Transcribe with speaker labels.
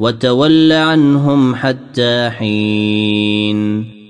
Speaker 1: وتول عنهم حتى حين.